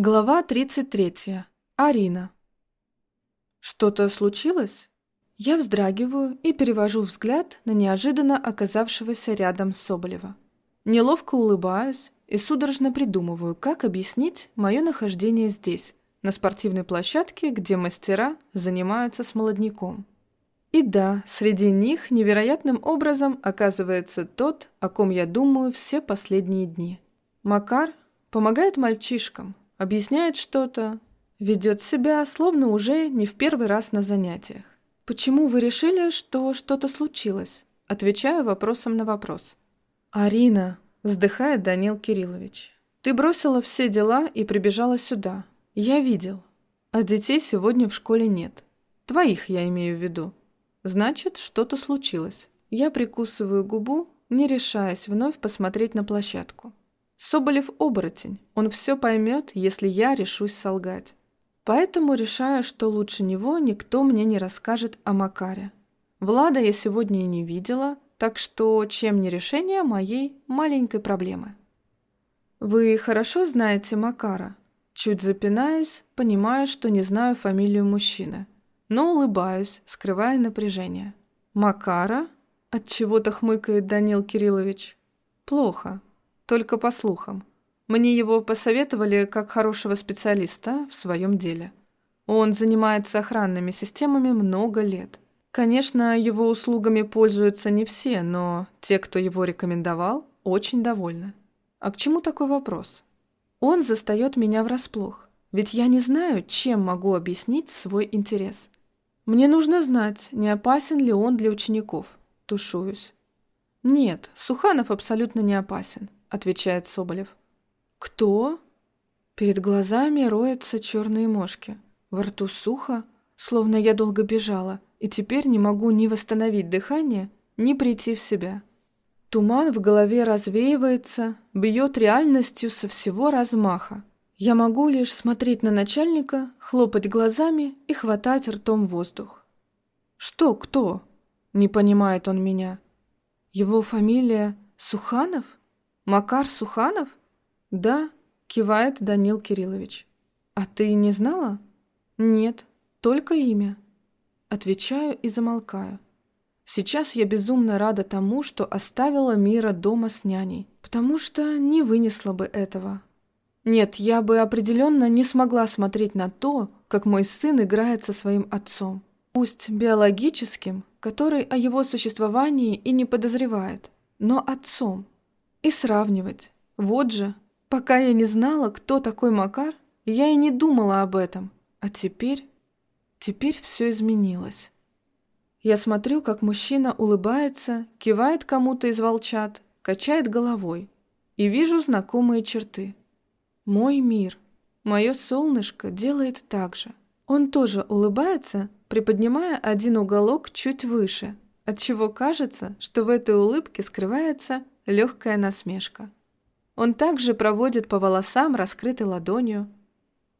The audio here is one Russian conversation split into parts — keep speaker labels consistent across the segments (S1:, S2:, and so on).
S1: Глава 33. Арина. Что-то случилось? Я вздрагиваю и перевожу взгляд на неожиданно оказавшегося рядом Соболева. Неловко улыбаюсь и судорожно придумываю, как объяснить мое нахождение здесь, на спортивной площадке, где мастера занимаются с молодняком. И да, среди них невероятным образом оказывается тот, о ком я думаю все последние дни. Макар помогает мальчишкам, объясняет что-то, ведет себя, словно уже не в первый раз на занятиях. «Почему вы решили, что что-то случилось?» Отвечаю вопросом на вопрос. «Арина», — вздыхает Данил Кириллович, «ты бросила все дела и прибежала сюда. Я видел. А детей сегодня в школе нет. Твоих я имею в виду. Значит, что-то случилось. Я прикусываю губу, не решаясь вновь посмотреть на площадку. Соболев оборотень, он все поймет, если я решусь солгать. Поэтому решаю, что лучше него никто мне не расскажет о Макаре. Влада я сегодня и не видела, так что чем не решение моей маленькой проблемы. «Вы хорошо знаете Макара?» Чуть запинаюсь, понимаю, что не знаю фамилию мужчины, но улыбаюсь, скрывая напряжение. «Макара?» – отчего-то хмыкает Данил Кириллович. «Плохо. Только по слухам. Мне его посоветовали как хорошего специалиста в своем деле. Он занимается охранными системами много лет. Конечно, его услугами пользуются не все, но те, кто его рекомендовал, очень довольны. А к чему такой вопрос? Он застает меня врасплох, ведь я не знаю, чем могу объяснить свой интерес. Мне нужно знать, не опасен ли он для учеников. Тушуюсь. Нет, Суханов абсолютно не опасен. — отвечает Соболев. «Кто?» Перед глазами роются черные мошки. Во рту сухо, словно я долго бежала, и теперь не могу ни восстановить дыхание, ни прийти в себя. Туман в голове развеивается, бьет реальностью со всего размаха. Я могу лишь смотреть на начальника, хлопать глазами и хватать ртом воздух. «Что, кто?» — не понимает он меня. «Его фамилия Суханов?» «Макар Суханов?» «Да», — кивает Данил Кириллович. «А ты не знала?» «Нет, только имя». Отвечаю и замолкаю. Сейчас я безумно рада тому, что оставила Мира дома с няней, потому что не вынесла бы этого. Нет, я бы определенно не смогла смотреть на то, как мой сын играет со своим отцом. Пусть биологическим, который о его существовании и не подозревает, но отцом. И сравнивать. Вот же, пока я не знала, кто такой Макар, я и не думала об этом. А теперь... Теперь все изменилось. Я смотрю, как мужчина улыбается, кивает кому-то из волчат, качает головой. И вижу знакомые черты. Мой мир, мое солнышко делает так же. Он тоже улыбается, приподнимая один уголок чуть выше, отчего кажется, что в этой улыбке скрывается легкая насмешка. Он также проводит по волосам, раскрытой ладонью.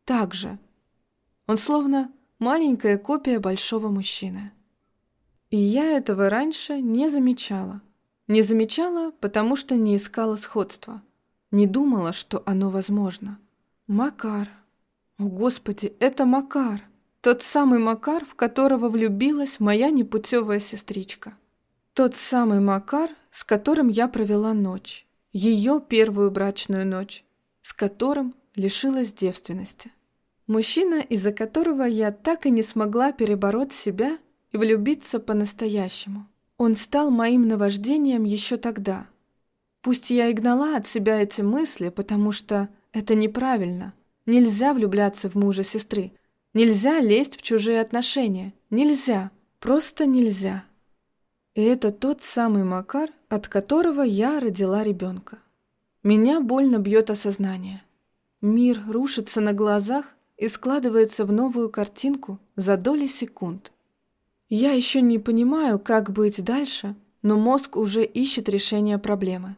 S1: Так же. Он словно маленькая копия большого мужчины. И я этого раньше не замечала. Не замечала, потому что не искала сходства. Не думала, что оно возможно. Макар. О, Господи, это Макар. Тот самый Макар, в которого влюбилась моя непутевая сестричка. Тот самый Макар, с которым я провела ночь, ее первую брачную ночь, с которым лишилась девственности. Мужчина, из-за которого я так и не смогла перебороть себя и влюбиться по-настоящему. Он стал моим наваждением еще тогда. Пусть я и гнала от себя эти мысли, потому что это неправильно. Нельзя влюбляться в мужа сестры. Нельзя лезть в чужие отношения. Нельзя. Просто нельзя. И это тот самый Макар, от которого я родила ребенка. Меня больно бьет осознание. Мир рушится на глазах и складывается в новую картинку за доли секунд. Я еще не понимаю, как быть дальше, но мозг уже ищет решение проблемы.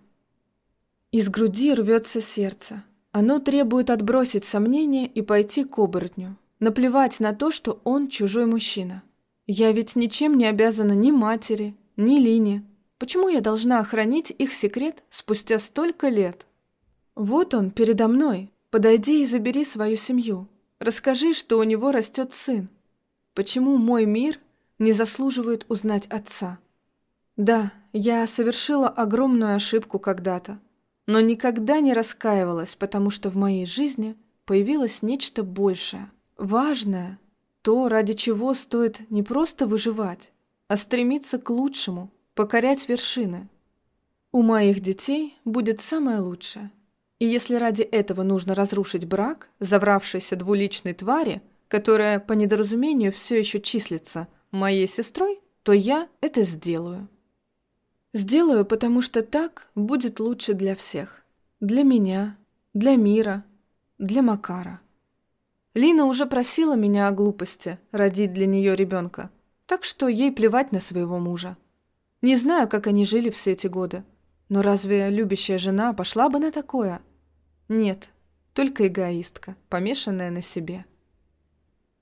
S1: Из груди рвется сердце. Оно требует отбросить сомнения и пойти к оборотню. Наплевать на то, что он чужой мужчина. Я ведь ничем не обязана ни матери, ни Лине. Почему я должна охранить их секрет спустя столько лет? Вот он, передо мной. Подойди и забери свою семью. Расскажи, что у него растет сын. Почему мой мир не заслуживает узнать отца? Да, я совершила огромную ошибку когда-то, но никогда не раскаивалась, потому что в моей жизни появилось нечто большее, важное, то, ради чего стоит не просто выживать, а стремиться к лучшему, покорять вершины. У моих детей будет самое лучшее. И если ради этого нужно разрушить брак завравшейся двуличной твари, которая по недоразумению все еще числится моей сестрой, то я это сделаю. Сделаю, потому что так будет лучше для всех. Для меня, для мира, для Макара. Лина уже просила меня о глупости родить для нее ребенка, так что ей плевать на своего мужа. Не знаю, как они жили все эти годы, но разве любящая жена пошла бы на такое? Нет, только эгоистка, помешанная на себе.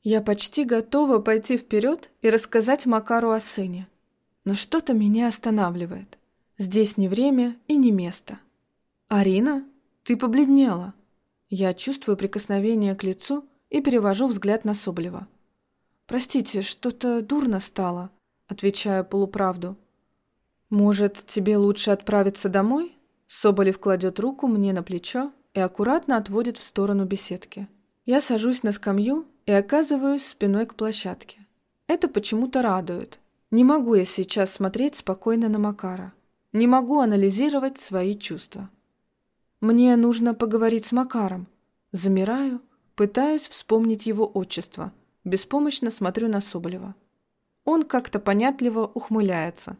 S1: Я почти готова пойти вперед и рассказать Макару о сыне, но что-то меня останавливает. Здесь не время и не место. «Арина, ты побледнела». Я чувствую прикосновение к лицу и перевожу взгляд на Соболева. «Простите, что-то дурно стало», — отвечаю полуправду. «Может, тебе лучше отправиться домой?» Соболев кладет руку мне на плечо и аккуратно отводит в сторону беседки. Я сажусь на скамью и оказываюсь спиной к площадке. Это почему-то радует. Не могу я сейчас смотреть спокойно на Макара. Не могу анализировать свои чувства. Мне нужно поговорить с Макаром. Замираю, пытаюсь вспомнить его отчество. Беспомощно смотрю на Соболева. Он как-то понятливо ухмыляется.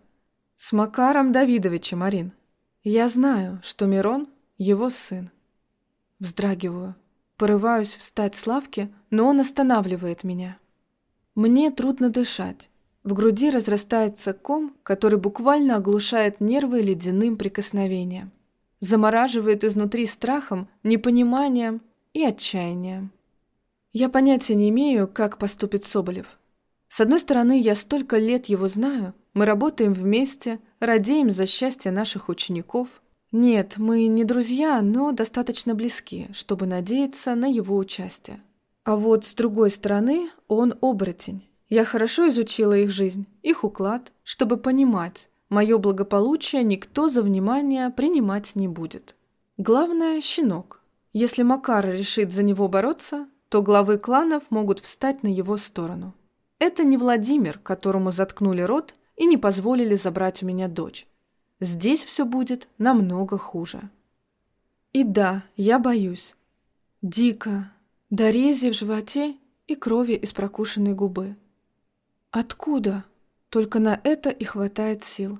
S1: С Макаром Давидовичем, Марин. Я знаю, что Мирон — его сын. Вздрагиваю. Порываюсь встать с лавки, но он останавливает меня. Мне трудно дышать. В груди разрастается ком, который буквально оглушает нервы ледяным прикосновением. Замораживает изнутри страхом, непониманием и отчаянием. Я понятия не имею, как поступит Соболев. С одной стороны, я столько лет его знаю, мы работаем вместе, радеем за счастье наших учеников – нет, мы не друзья, но достаточно близки, чтобы надеяться на его участие. А вот с другой стороны, он оборотень. Я хорошо изучила их жизнь, их уклад, чтобы понимать, мое благополучие никто за внимание принимать не будет. Главное – щенок. Если Макар решит за него бороться, то главы кланов могут встать на его сторону. Это не Владимир, которому заткнули рот и не позволили забрать у меня дочь. Здесь все будет намного хуже. И да, я боюсь. Дико, до рези в животе и крови из прокушенной губы. Откуда? Только на это и хватает сил.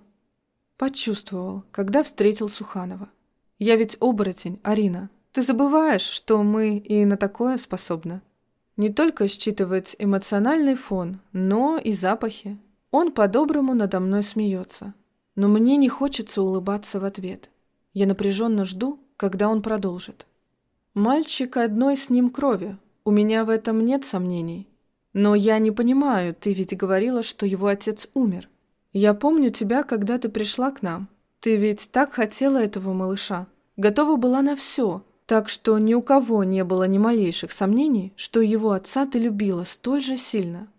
S1: Почувствовал, когда встретил Суханова. Я ведь оборотень, Арина. Ты забываешь, что мы и на такое способны. Не только считывать эмоциональный фон, но и запахи. Он по-доброму надо мной смеется. Но мне не хочется улыбаться в ответ. Я напряженно жду, когда он продолжит. «Мальчик одной с ним крови. У меня в этом нет сомнений. Но я не понимаю, ты ведь говорила, что его отец умер. Я помню тебя, когда ты пришла к нам. Ты ведь так хотела этого малыша. Готова была на все, так что ни у кого не было ни малейших сомнений, что его отца ты любила столь же сильно.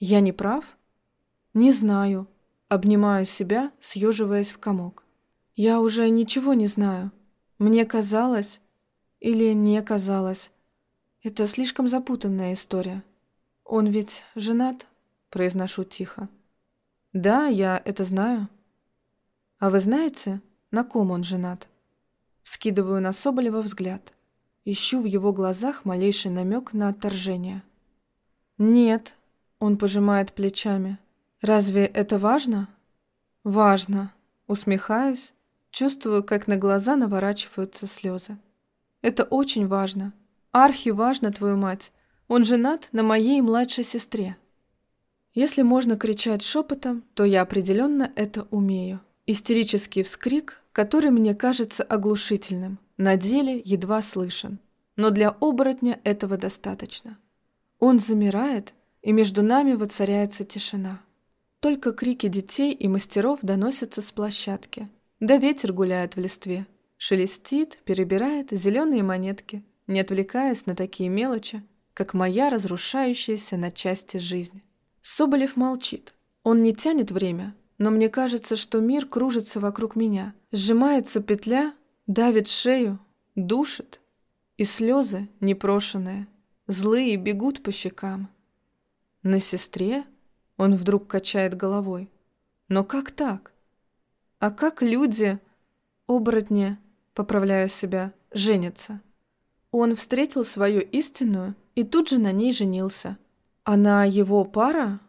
S1: Я не прав? Не знаю. Обнимаю себя, съеживаясь в комок. Я уже ничего не знаю. Мне казалось, или не казалось. Это слишком запутанная история. Он ведь женат, произношу тихо. Да, я это знаю. А вы знаете, на ком он женат? Скидываю на Соболева взгляд. Ищу в его глазах малейший намек на отторжение. Нет, он пожимает плечами. Разве это важно? Важно. Усмехаюсь, чувствую, как на глаза наворачиваются слезы. Это очень важно. Архи важно, твою мать. Он женат на моей младшей сестре. Если можно кричать шепотом, то я определенно это умею. Истерический вскрик, который мне кажется оглушительным, на деле едва слышен. Но для оборотня этого достаточно. Он замирает, и между нами воцаряется тишина. Только крики детей и мастеров доносятся с площадки. Да ветер гуляет в листве. Шелестит, перебирает зеленые монетки. не отвлекаясь на такие мелочи, как моя разрушающаяся на части жизнь. Соболев молчит. Он не тянет время, но мне кажется, что мир кружится вокруг меня. Сжимается петля, давит шею, душит, и слезы непрошенные, злые бегут по щекам. На сестре он вдруг качает головой. Но как так? А как люди, оборотни, поправляю себя, женятся? Он встретил свою истинную и тут же на ней женился. Она его пара?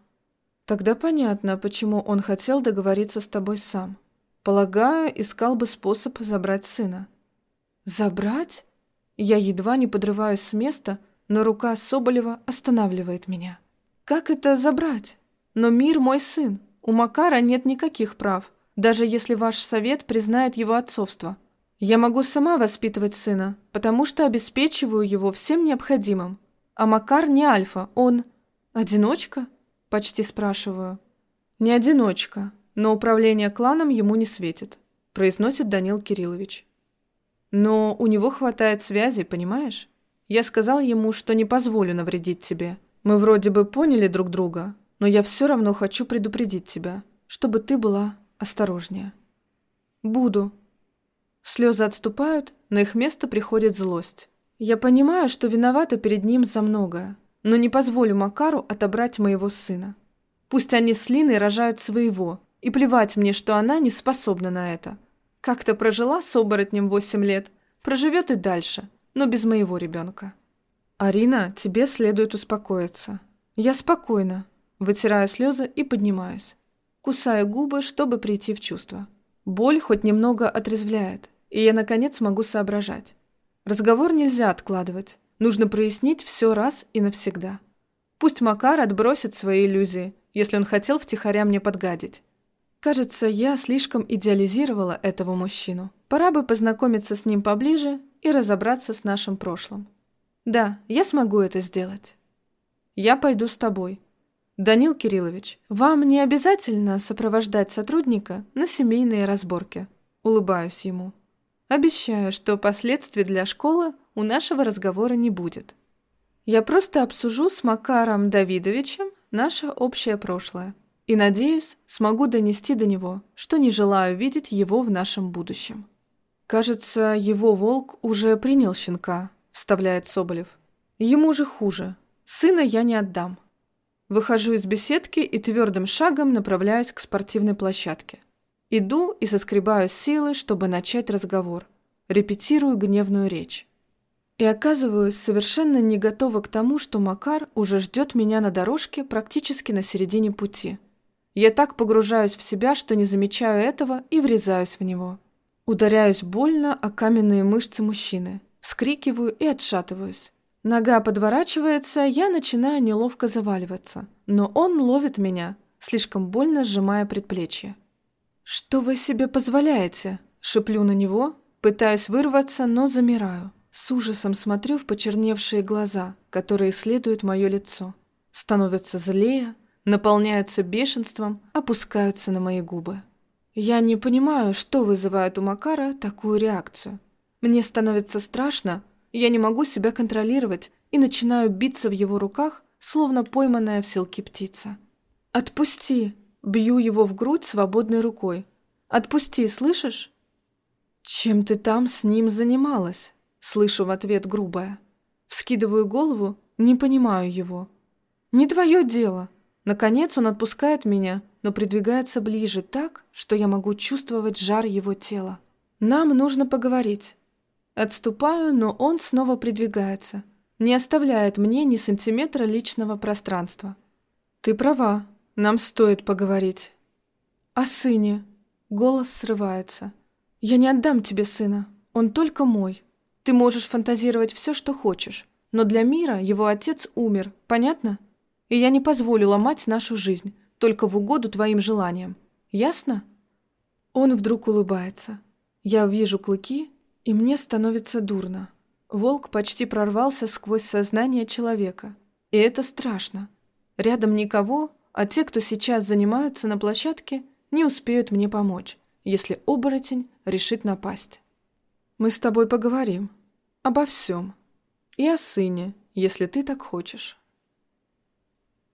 S1: Тогда понятно, почему он хотел договориться с тобой сам. Полагаю, искал бы способ забрать сына. Забрать? Я едва не подрываюсь с места, но рука Соболева останавливает меня. Как это забрать? Но мир мой сын. У Макара нет никаких прав, даже если ваш совет признает его отцовство. Я могу сама воспитывать сына, потому что обеспечиваю его всем необходимым. А Макар не альфа, он... Одиночка? Почти спрашиваю. Не одиночка, но управление кланом ему не светит, произносит Данил Кириллович. Но у него хватает связи, понимаешь? Я сказал ему, что не позволю навредить тебе. Мы вроде бы поняли друг друга, но я все равно хочу предупредить тебя, чтобы ты была осторожнее. Буду. Слезы отступают, на их место приходит злость. Я понимаю, что виновата перед ним за многое, но не позволю Макару отобрать моего сына. Пусть они с Линой рожают своего, и плевать мне, что она не способна на это. Как-то прожила с оборотнем восемь лет, проживет и дальше, но без моего ребенка. Арина, тебе следует успокоиться. Я спокойна, вытираю слезы и поднимаюсь. Кусаю губы, чтобы прийти в чувство. Боль хоть немного отрезвляет, и я, наконец, могу соображать. Разговор нельзя откладывать. Нужно прояснить все раз и навсегда. Пусть Макар отбросит свои иллюзии, если он хотел втихаря мне подгадить. Кажется, я слишком идеализировала этого мужчину. Пора бы познакомиться с ним поближе и разобраться с нашим прошлым. Да, я смогу это сделать. Я пойду с тобой. Данил Кириллович, вам не обязательно сопровождать сотрудника на семейные разборки. Улыбаюсь ему. Обещаю, что последствий для школы у нашего разговора не будет. Я просто обсужу с Макаром Давидовичем наше общее прошлое и, надеюсь, смогу донести до него, что не желаю видеть его в нашем будущем. Кажется, его волк уже принял щенка, вставляет Соболев. Ему же хуже. Сына я не отдам. Выхожу из беседки и твердым шагом направляюсь к спортивной площадке. Иду и соскребаю силы, чтобы начать разговор. Репетирую гневную речь. И оказываюсь совершенно не готова к тому, что Макар уже ждет меня на дорожке практически на середине пути. Я так погружаюсь в себя, что не замечаю этого и врезаюсь в него. Ударяюсь больно о каменные мышцы мужчины, вскрикиваю и отшатываюсь. Нога подворачивается, я начинаю неловко заваливаться, но он ловит меня, слишком больно сжимая предплечье. «Что вы себе позволяете?» – шеплю на него, пытаюсь вырваться, но замираю. С ужасом смотрю в почерневшие глаза, которые исследуют мое лицо. Становятся злее, наполняются бешенством, опускаются на мои губы. Я не понимаю, что вызывает у Макара такую реакцию. Мне становится страшно, я не могу себя контролировать и начинаю биться в его руках, словно пойманная в селке птица. «Отпусти!» Бью его в грудь свободной рукой. «Отпусти, слышишь?» «Чем ты там с ним занималась?» Слышу в ответ грубое. Вскидываю голову, не понимаю его. «Не твое дело!» Наконец он отпускает меня, но придвигается ближе так, что я могу чувствовать жар его тела. Нам нужно поговорить. Отступаю, но он снова придвигается. Не оставляет мне ни сантиметра личного пространства. Ты права, нам стоит поговорить. О сыне. Голос срывается. Я не отдам тебе сына. Он только мой. Ты можешь фантазировать все, что хочешь. Но для мира его отец умер, понятно? и я не позволю ломать нашу жизнь, только в угоду твоим желаниям. Ясно?» Он вдруг улыбается. Я вижу клыки, и мне становится дурно. Волк почти прорвался сквозь сознание человека. И это страшно. Рядом никого, а те, кто сейчас занимаются на площадке, не успеют мне помочь, если оборотень решит напасть. Мы с тобой поговорим. Обо всем. И о сыне, если ты так хочешь.